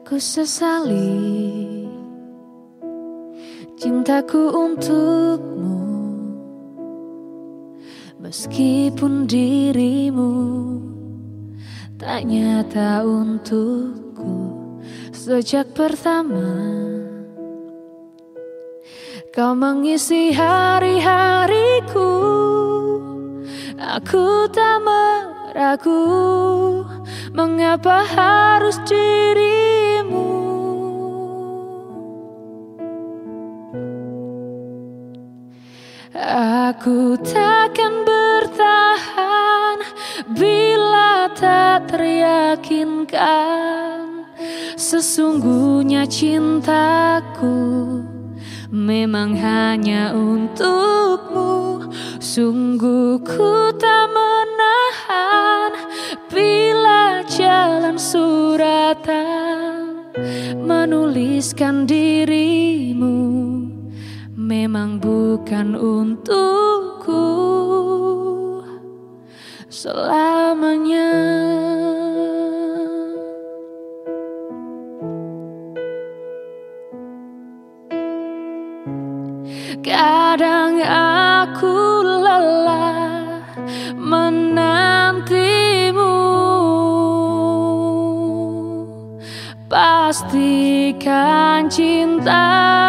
Aku sesali cintaku untukmu. Meskipun dirimu tak nyata untukku Sejak pertama Kau mengisi hari-hariku Aku tak meragu Mengapa harus dirimu Aku takkan bertahan Bila tak teryakinkan Sesungguhnya cintaku Memang hanya untukmu. Sungguh ku tak menahan Bila jalan suratan Menuliskan dirimu memang bukan untukku selamanya. Kadang aku lelah menantimu Pastikan cinta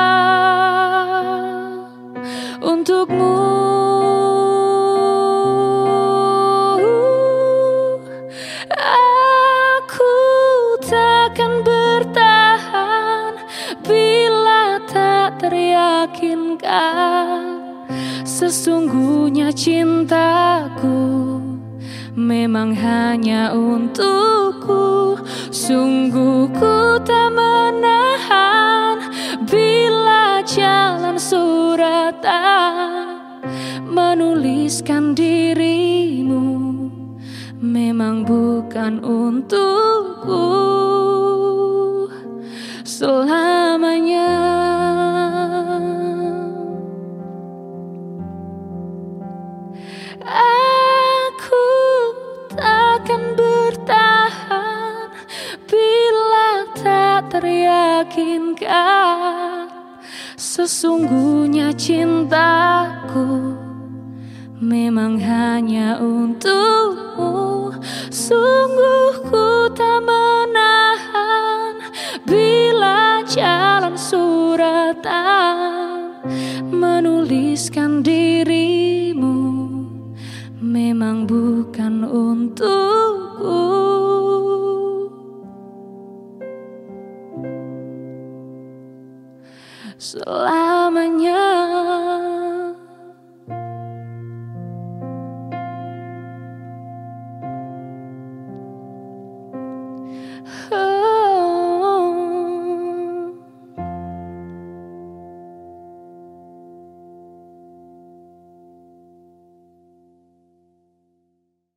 teryakinkan Sesungguhnya cintaku Memang hanya untukku. Sungguh ku tak menahan Bila jalan suratan Menuliskan dirimu Memang bukan untukku. Selamanya teryakinkan Sesungguhnya cintaku Memang hanya untukmu? Sungguh ku tak menahan Bila jalan suratan Menuliskan dirimu Selamanya